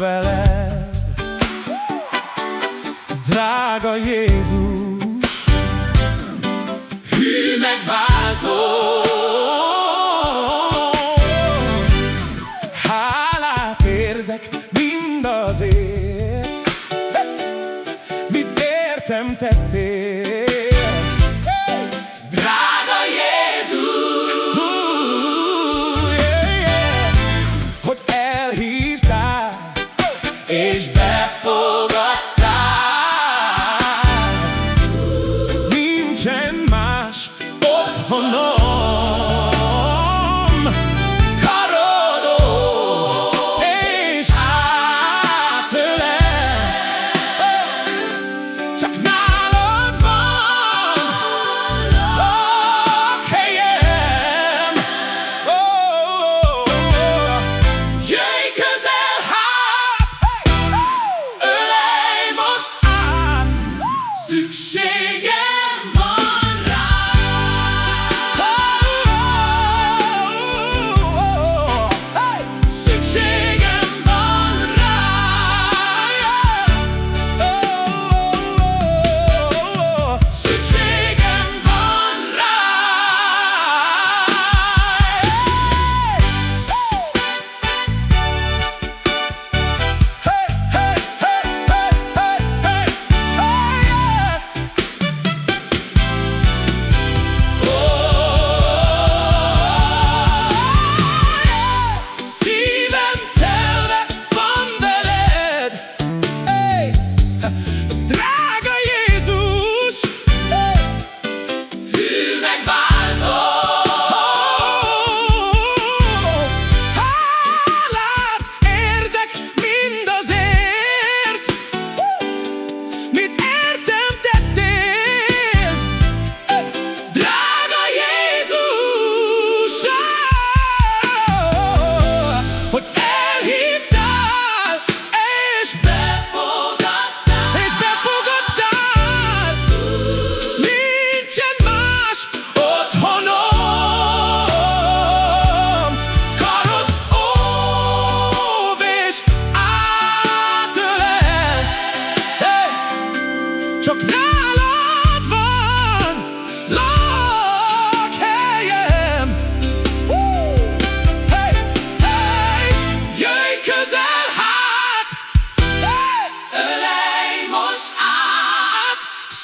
veled Drága Jézus.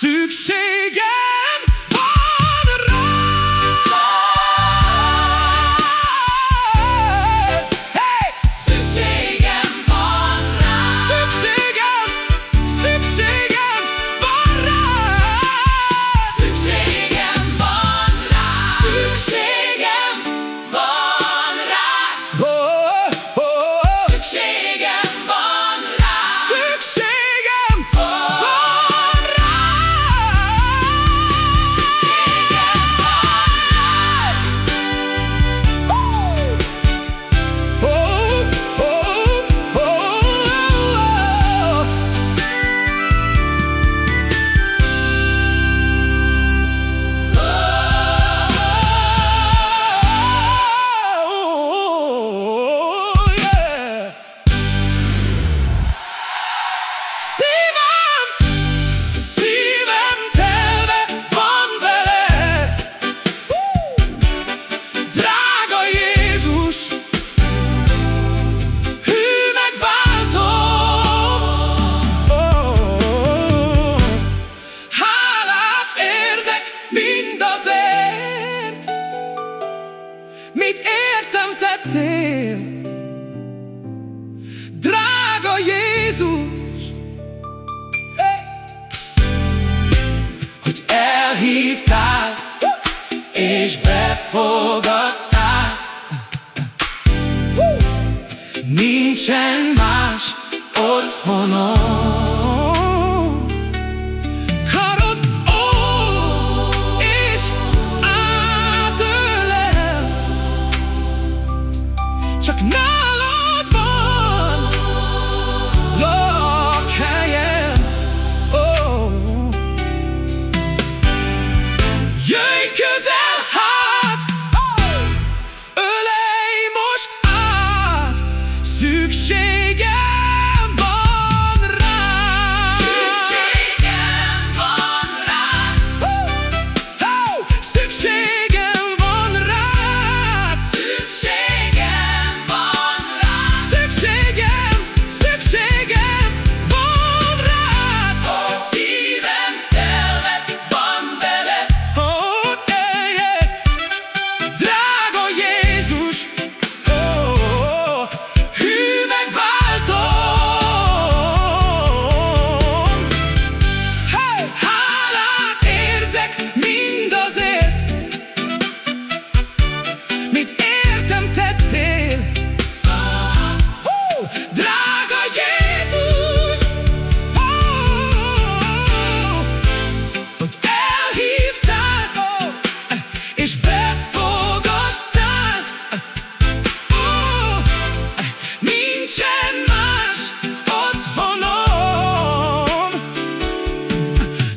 szükséged. arrive